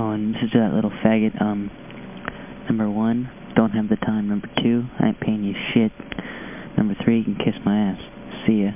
Oh, and this is to that little faggot. Um, number one, don't have the time. Number two, I ain't paying you shit. Number three, you can kiss my ass. See ya.